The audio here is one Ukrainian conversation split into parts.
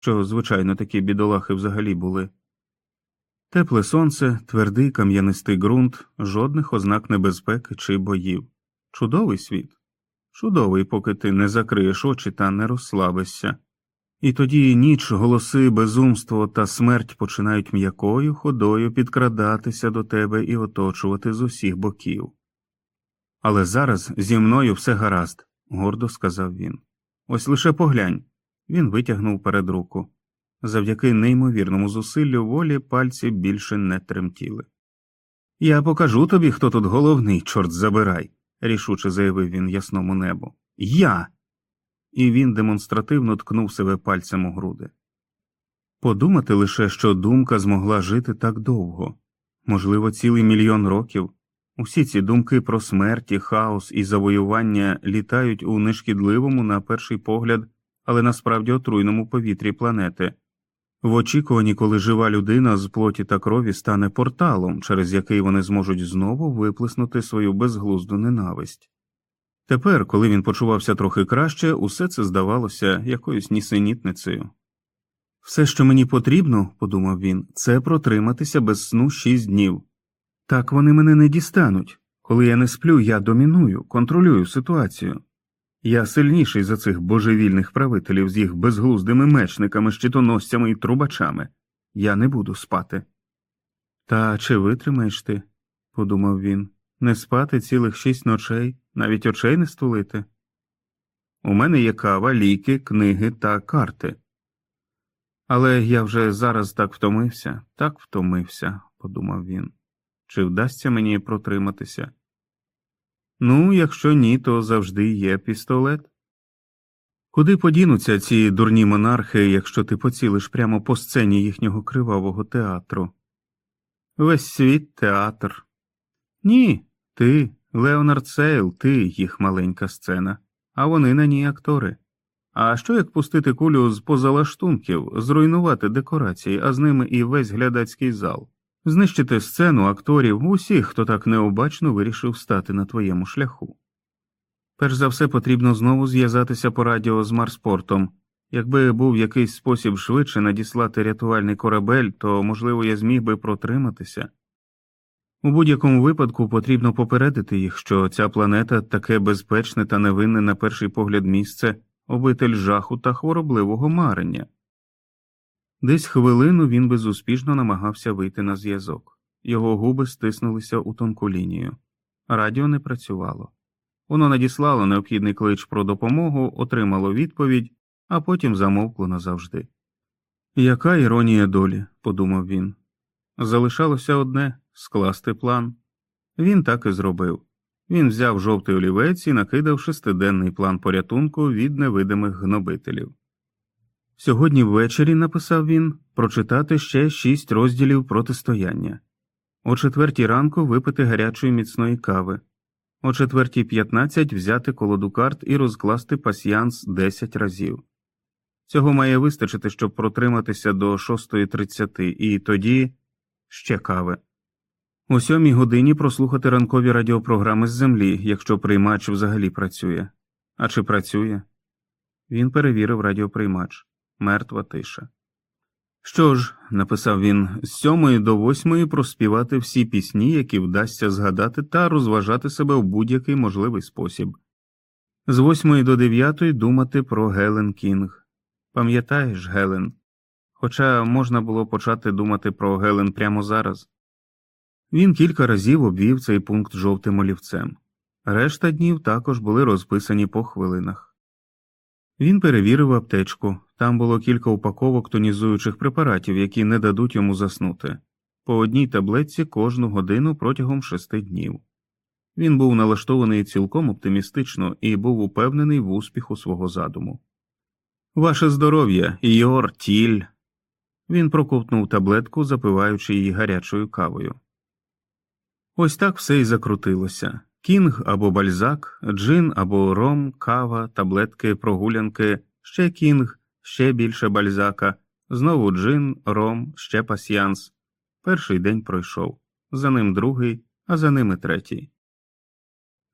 що, звичайно, такі бідолахи взагалі були. Тепле сонце, твердий кам'янистий ґрунт, жодних ознак небезпеки чи боїв. Чудовий світ. Чудовий, поки ти не закриєш очі та не розслабишся. І тоді ніч, голоси, безумство та смерть починають м'якою ходою підкрадатися до тебе і оточувати з усіх боків. Але зараз зі мною все гаразд, гордо сказав він. Ось лише поглянь. Він витягнув перед руку. Завдяки неймовірному зусиллю волі пальці більше не тремтіли. Я покажу тобі, хто тут головний, чорт забирай, рішуче заявив він ясному небу. Я. І він демонстративно ткнув себе пальцем у груди. Подумати лише, що думка змогла жити так довго, можливо, цілий мільйон років. Усі ці думки про смерті, хаос і завоювання літають у нешкідливому, на перший погляд, але насправді отруйному повітрі планети, в очікуванні, коли жива людина з плоті та крові стане порталом, через який вони зможуть знову виплеснути свою безглузду ненависть. Тепер, коли він почувався трохи краще, усе це здавалося якоюсь нісенітницею. Все, що мені потрібно, подумав він, це протриматися без сну шість днів. Так вони мене не дістануть. Коли я не сплю, я доміную, контролюю ситуацію. Я сильніший за цих божевільних правителів з їх безглуздими мечниками, щитоносцями і трубачами. Я не буду спати. Та чи витримаєш ти, подумав він, не спати цілих шість ночей, навіть очей не стулити. У мене є кава, ліки, книги та карти. Але я вже зараз так втомився, так втомився, подумав він. Чи вдасться мені протриматися? Ну, якщо ні, то завжди є пістолет. Куди подінуться ці дурні монархи, якщо ти поцілиш прямо по сцені їхнього кривавого театру? Весь світ театр. Ні, ти, Леонард Сейл, ти їх маленька сцена, а вони на ній актори. А що як пустити кулю з позалаштунків, зруйнувати декорації, а з ними і весь глядацький зал? Знищити сцену акторів усіх, хто так необачно вирішив стати на твоєму шляху. Перш за все потрібно знову зв'язатися по радіо з Марспортом. Якби був якийсь спосіб швидше надіслати рятувальний корабель, то, можливо, я зміг би протриматися. У будь-якому випадку потрібно попередити їх, що ця планета таке безпечне та невинне на перший погляд місце, обитель жаху та хворобливого марення. Десь хвилину він безуспішно намагався вийти на зв'язок. Його губи стиснулися у тонку лінію. Радіо не працювало. Воно надіслало необхідний клич про допомогу, отримало відповідь, а потім замовкло назавжди. Яка іронія долі, подумав він. Залишалося одне скласти план. Він так і зробив. Він взяв жовтий олівець і накидав шестиденний план порятунку від невидимих гнобителів. Сьогодні ввечері, написав він, прочитати ще шість розділів протистояння, о четвертій ранку випити гарячої міцної кави, о четвертій п'ятнадцять взяти колоду карт і розкласти пасьянс десять разів. Цього має вистачити, щоб протриматися до шостої тридцяти, і тоді ще кави. О сьомій годині прослухати ранкові радіопрограми з землі, якщо приймач взагалі працює. А чи працює? Він перевірив радіоприймач мертва тиша. Що ж, написав він, з сьомої до восьмої проспівати всі пісні, які вдасться згадати, та розважати себе в будь-який можливий спосіб. З восьмої до дев'ятої думати про Гелен Кінг. Пам'ятаєш, Гелен? Хоча можна було почати думати про Гелен прямо зараз. Він кілька разів обвів цей пункт жовтим олівцем. Решта днів також були розписані по хвилинах. Він перевірив аптечку, там було кілька упаковок тонізуючих препаратів, які не дадуть йому заснути, по одній таблетці кожну годину протягом шести днів. Він був налаштований цілком оптимістично і був упевнений в успіху свого задуму. Ваше здоров'я, Йор тіль. Він проковтнув таблетку, запиваючи її гарячою кавою. Ось так все і закрутилося. Кінг або бальзак, джин або ром, кава, таблетки, прогулянки, ще кінг, ще більше бальзака, знову джин, ром, ще пасьянс. Перший день пройшов, за ним другий, а за ними третій.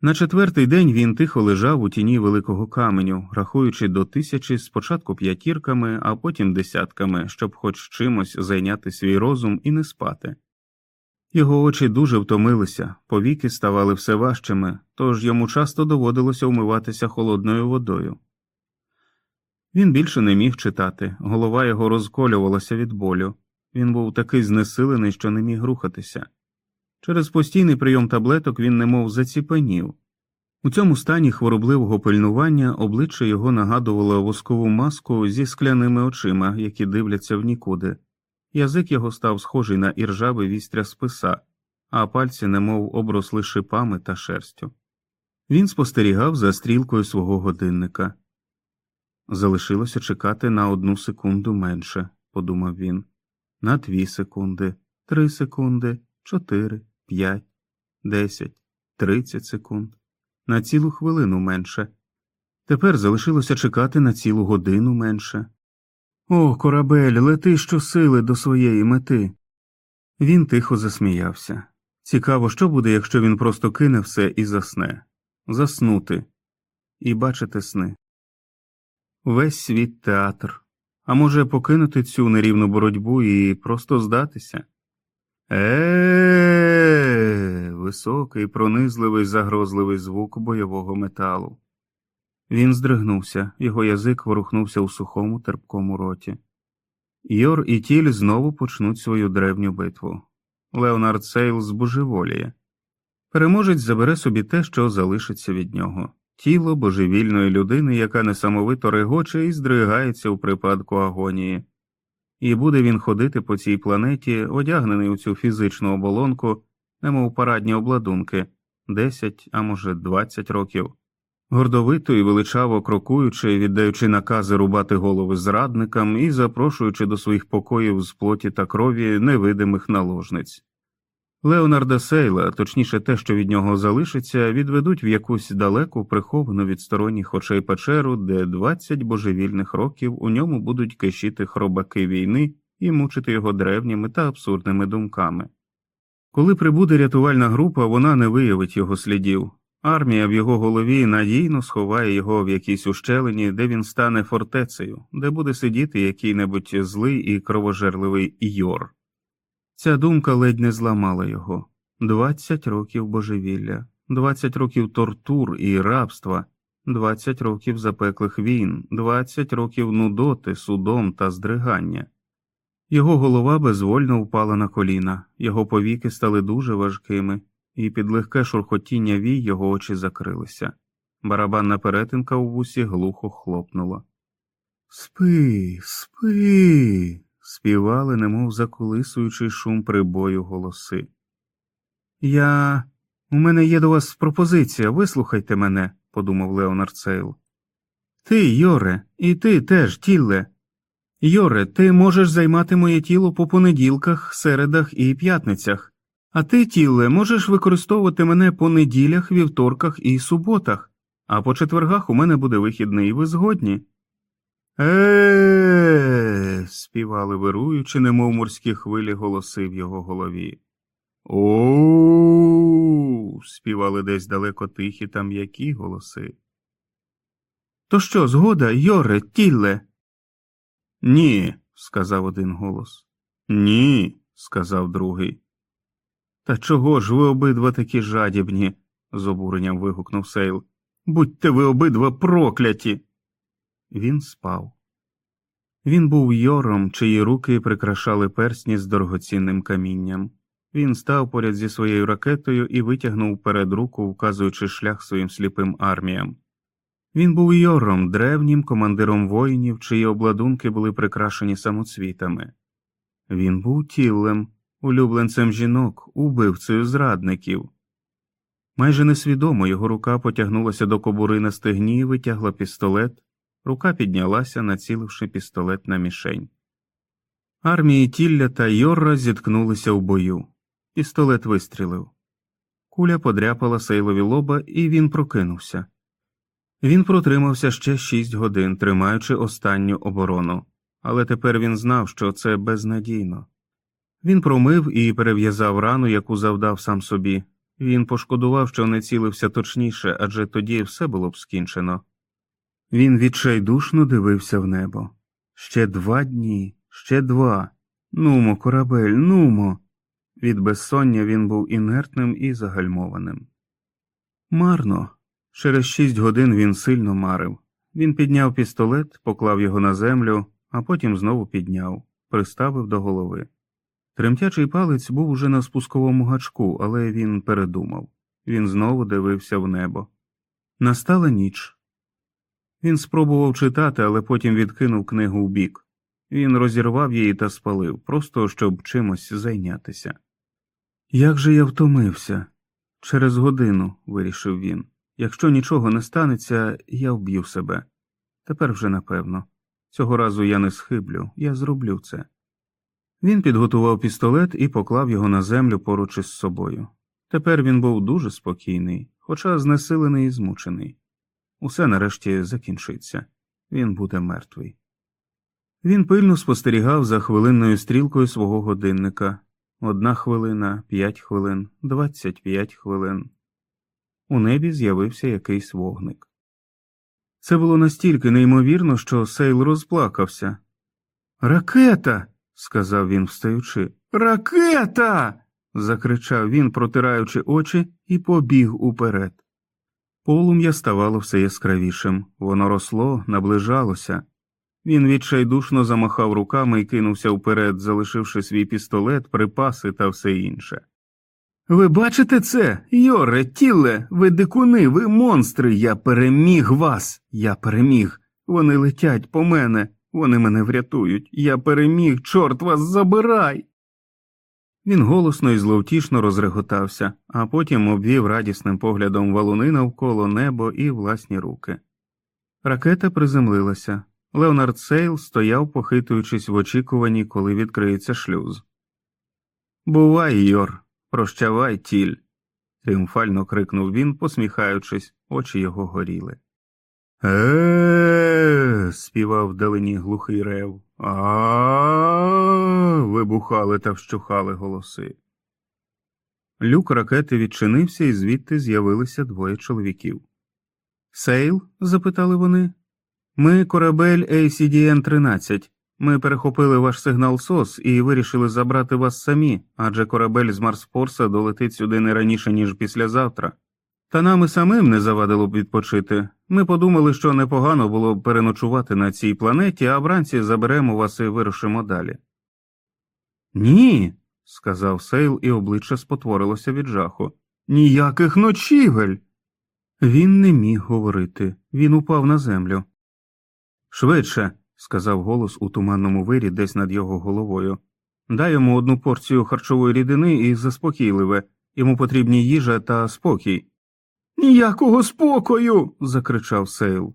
На четвертий день він тихо лежав у тіні великого каменю, рахуючи до тисячі спочатку п'ятірками, а потім десятками, щоб хоч чимось зайняти свій розум і не спати. Його очі дуже втомилися, повіки ставали все важчими, тож йому часто доводилося вмиватися холодною водою. Він більше не міг читати, голова його розколювалася від болю. Він був такий знесилений, що не міг рухатися. Через постійний прийом таблеток він немов заціпенів. У цьому стані хворобливого пильнування обличчя його нагадувало воскову маску зі скляними очима, які дивляться в нікуди. Язик його став схожий на іржавий вістря списа, а пальці немов обросли шипами та шерстю. Він спостерігав за стрілкою свого годинника. Залишилося чекати на одну секунду менше, подумав він, на дві секунди, три секунди, чотири, п'ять, десять, тридцять секунд, на цілу хвилину менше. Тепер залишилося чекати на цілу годину менше. О, корабель, лети щосили до своєї мети. Він тихо засміявся. Цікаво, що буде, якщо він просто кине все і засне, заснути і бачити сни. Весь світ театр, а може покинути цю нерівну боротьбу і просто здатися? Е, високий, пронизливий, загрозливий звук бойового металу. Він здригнувся, його язик ворухнувся у сухому терпкому роті. Йор і тіль знову почнуть свою древню битву. Леонард Сейл збожеволіє. Переможець забере собі те, що залишиться від нього тіло божевільної людини, яка несамовито регоче і здригається у припадку агонії. І буде він ходити по цій планеті, одягнений у цю фізичну оболонку, немов парадні обладунки, 10, а може 20 років гордовито і величаво крокуючи, віддаючи накази рубати голови зрадникам і запрошуючи до своїх покоїв з плоті та крові невидимих наложниць. Леонарда Сейла, точніше те, що від нього залишиться, відведуть в якусь далеку, приховану від сторонніх очей печеру, де 20 божевільних років у ньому будуть кишіти хробаки війни і мучити його древніми та абсурдними думками. Коли прибуде рятувальна група, вона не виявить його слідів, Армія в його голові надійно сховає його в якійсь ущелині, де він стане фортецею, де буде сидіти який небудь злий і кровожерливий Йор. Ця думка ледь не зламала його двадцять років божевілля, двадцять років тортур і рабства, двадцять років запеклих війн, двадцять років нудоти, судом та здригання. Його голова безвольно впала на коліна, його повіки стали дуже важкими і під легке шурхотіння вій його очі закрилися. Барабанна перетинка у вусі глухо хлопнула. Спи, спи. Співали, немов заколисуючий шум прибою голоси. Я. У мене є до вас пропозиція, вислухайте мене, подумав Леонард Сейл. Ти, Йоре, і ти теж, тілле. Йоре, ти можеш займати моє тіло по понеділках, середах і п'ятницях. А ти, тіле, можеш використовувати мене по неділях, вівторках і суботах, а по четвергах у мене буде вихідний, ви згодні. Е, співали вируючи, немов морські хвилі голоси в його голові. О, співали десь далеко тихі та м'які голоси. То що, згода, Йоре, тілле? Ні, сказав один голос. Ні, сказав другий. Та чого ж ви обидва такі жадібні? з обуренням вигукнув Сейл. Будьте ви обидва прокляті. Він спав. Він був йором, чиї руки прикрашали персні з дорогоцінним камінням. Він став поряд зі своєю ракетою і витягнув перед руку, вказуючи шлях своїм сліпим арміям. Він був йором, древнім командиром воїнів, чиї обладунки були прикрашені самоцвітами. Він був тілем, улюбленцем жінок, убивцею зрадників. Майже несвідомо його рука потягнулася до кобури на стегні і витягла пістолет, рука піднялася, націливши пістолет на мішень. Армії Тілля та Йорра зіткнулися в бою. Пістолет вистрілив. Куля подряпала сейлові лоба, і він прокинувся. Він протримався ще шість годин, тримаючи останню оборону, але тепер він знав, що це безнадійно. Він промив і перев'язав рану, яку завдав сам собі, Він пошкодував, що не цілився точніше, адже тоді все було б скінчено. Він відчайдушно дивився в небо. Ще два дні, ще два. Нумо, корабель, нумо. Від безсоння він був інертним і загальмованим. Марно. Через шість годин він сильно марив. Він підняв пістолет, поклав його на землю, а потім знову підняв, приставив до голови. Тремтячий палець був уже на спусковому гачку, але він передумав. Він знову дивився в небо. Настала ніч. Він спробував читати, але потім відкинув книгу вбік. Він розірвав її та спалив, просто щоб чимось зайнятися. Як же я втомився? Через годину, вирішив він. Якщо нічого не станеться, я вб'ю себе. Тепер вже напевно. Цього разу я не схиблю, я зроблю це. Він підготував пістолет і поклав його на землю поруч із собою. Тепер він був дуже спокійний, хоча знесилений і змучений. Усе нарешті закінчиться він буде мертвий. Він пильно спостерігав за хвилинною стрілкою свого годинника одна хвилина, п'ять хвилин, двадцять п'ять хвилин. У небі з'явився якийсь вогник. Це було настільки неймовірно, що Сейл розплакався. Ракета. сказав він, встаючи. Ракета. закричав він, протираючи очі, і побіг уперед. Полум'я ставало все яскравішим, воно росло, наближалося. Він відчайдушно замахав руками і кинувся вперед, залишивши свій пістолет, припаси та все інше. Ви бачите це? Йоре, тіле, ви дикуни, ви монстри. Я переміг вас. Я переміг. Вони летять по мене, вони мене врятують. Я переміг, чорт вас забирай. Він голосно і зловтішно розреготався, а потім обвів радісним поглядом валуни навколо небо і власні руки. Ракета приземлилася. Леонард Сейл стояв, похитуючись в очікуванні, коли відкриється шлюз. Бувай, Йор, прощавай, тіль. тріумфально крикнув він, посміхаючись, очі його горіли. Е, співав вдалині глухий рев. А. вибухали та вщухали голоси. Люк ракети відчинився, і звідти з'явилися двоє чоловіків. Сейл? запитали вони. Ми корабель ACDN 13. Ми перехопили ваш сигнал СОС і вирішили забрати вас самі, адже корабель з Марсфорса долетить сюди не раніше, ніж післязавтра. Та нам і самим не завадило б відпочити. Ми подумали, що непогано було б переночувати на цій планеті, а вранці заберемо вас і вирушимо далі. Ні, сказав Сейл, і обличчя спотворилося від жаху. Ніяких ночівель. Він не міг говорити, він упав на землю. Швидше, сказав голос у туманному вирі десь над його головою. Дай йому одну порцію харчової рідини і заспокійливе, йому потрібні їжа та спокій. Ніякого спокою. закричав Сейл.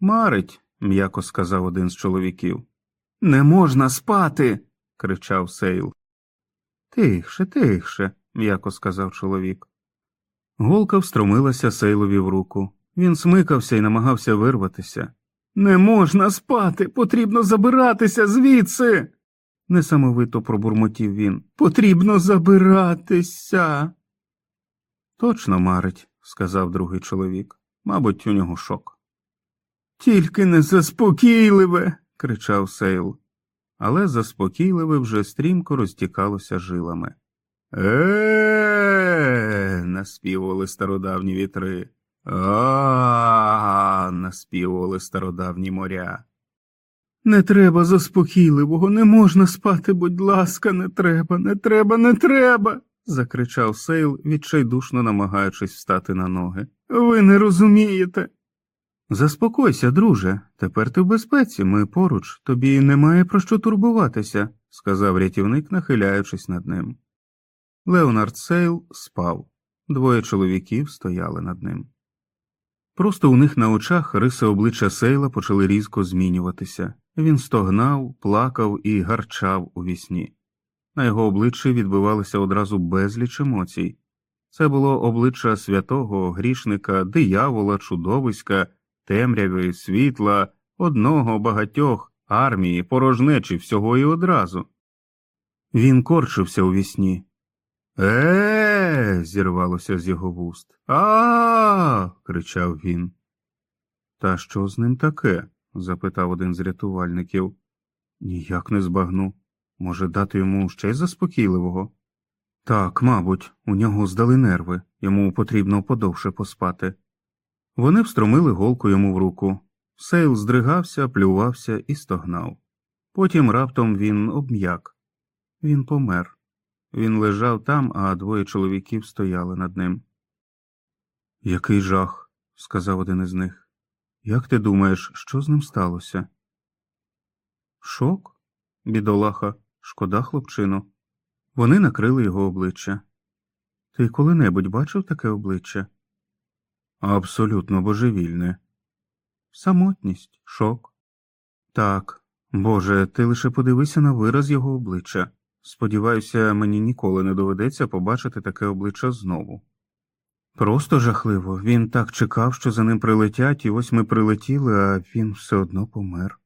Марить, м'яко сказав один з чоловіків. Не можна спати. Кричав Сейл. Тихше, тихше, м'яко сказав чоловік. Голка встромилася Сейлові в руку. Він смикався і намагався вирватися. Не можна спати, потрібно забиратися звідси. несамовито пробурмотів він. Потрібно забиратися. Точно марить, сказав другий чоловік. Мабуть, у нього шок. Тільки не заспокійливе. кричав Сейл. Але заспокійливе вже стрімко розтікалося жилами. Е, наспівували стародавні вітри. А, наспівували стародавні моря. Не треба заспокійливого, не можна спати, будь ласка, не треба, не треба, не треба. закричав Сейл, відчайдушно намагаючись встати на ноги. Ви не розумієте. Заспокойся, друже, тепер ти в безпеці, ми поруч, тобі немає про що турбуватися, сказав рятівник, нахиляючись над ним. Леонард Сейл спав, двоє чоловіків стояли над ним. Просто у них на очах риси обличчя Сейла почали різко змінюватися. Він стогнав, плакав і гарчав у вісні. На його обличчі відбивалося одразу безліч емоцій. Це було обличчя святого, грішника, диявола, чудовиська, темряви, світла, одного, багатьох, армії, порожнечі всього і одразу. Він корчився у вісні. Е, зірвалося з його вуст. А. кричав він. Та що з ним таке? запитав один з рятувальників. Ніяк не збагну. Може, дати йому ще й заспокійливого? Так, мабуть, у нього здали нерви, йому потрібно подовше поспати. Вони встромили голку йому в руку. Сейл здригався, плювався і стогнав. Потім раптом він обм'як. Він помер. Він лежав там, а двоє чоловіків стояли над ним. Який жах, сказав один із них. Як ти думаєш, що з ним сталося? Шок? Бідолаха, шкода хлопчину. Вони накрили його обличчя. Ти коли-небудь бачив таке обличчя? Абсолютно божевільне. Самотність, шок. Так, Боже, ти лише подивися на вираз його обличчя. Сподіваюся, мені ніколи не доведеться побачити таке обличчя знову. Просто жахливо. Він так чекав, що за ним прилетять, і ось ми прилетіли, а він все одно помер.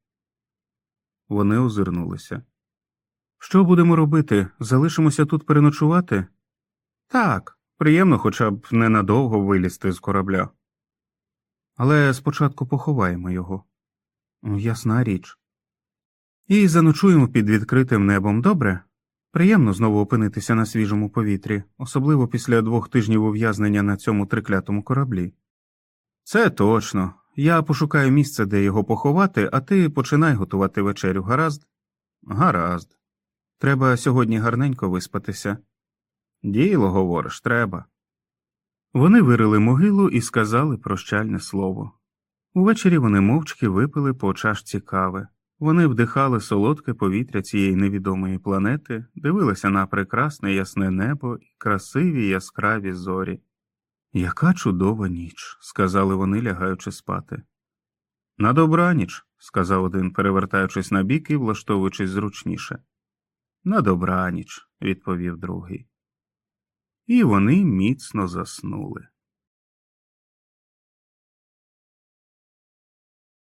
Вони озирнулися. Що будемо робити? Залишимося тут переночувати? Так, приємно хоча б ненадовго вилізти з корабля. Але спочатку поховаємо його. Ясна річ. І заночуємо під відкритим небом, добре? Приємно знову опинитися на свіжому повітрі, особливо після двох тижнів ув'язнення на цьому триклятому кораблі. Це точно. Я пошукаю місце, де його поховати, а ти починай готувати вечерю, гаразд? Гаразд. Треба сьогодні гарненько виспатися. Діло, говориш, треба. Вони вирили могилу і сказали прощальне слово. Увечері вони мовчки випили по чашці кави. Вони вдихали солодке повітря цієї невідомої планети, дивилися на прекрасне ясне небо і красиві яскраві зорі. Яка чудова ніч, сказали вони, лягаючи спати. На добраніч, сказав один, перевертаючись на бік і влаштовуючись зручніше. На добраніч, відповів другий. І вони міцно заснули.